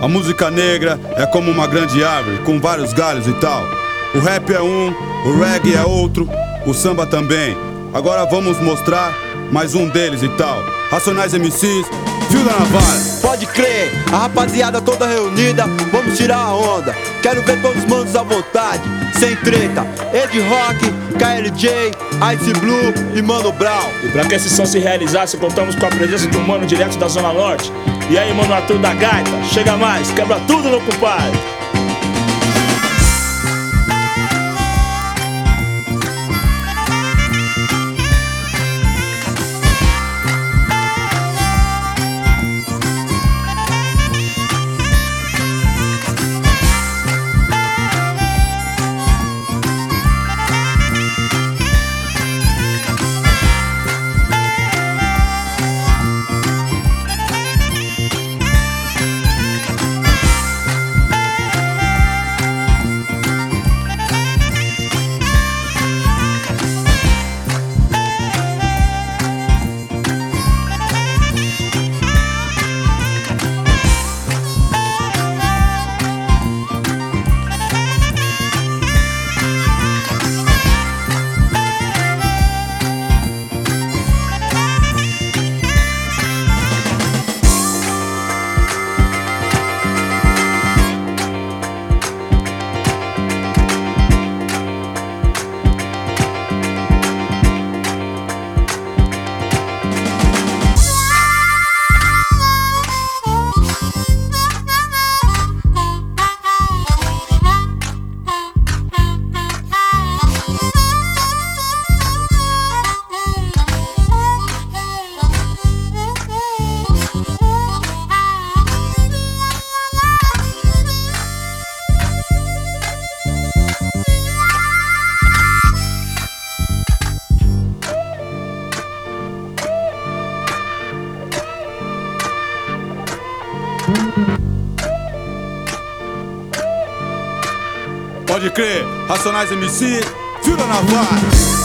A música negra é como uma grande árvore com vários galhos e tal. O rap é um, o reggae é outro, o samba também. Agora vamos mostrar mais um deles e tal. Racionais MCs, fio da navalha. Pode crer, a rapaziada toda reunida, vamos tirar a onda. Quero ver todos os manos à vontade, sem treta. Ed Rock, KLJ, Ice Blue e Mano Brown. E pra que esse som se realizasse, contamos com a presença do mano direto da Zona Norte. E aí, mano Arthur da Gaita, chega mais, quebra tudo no compadre. Pode crer, Racionais MC, fio da navalha.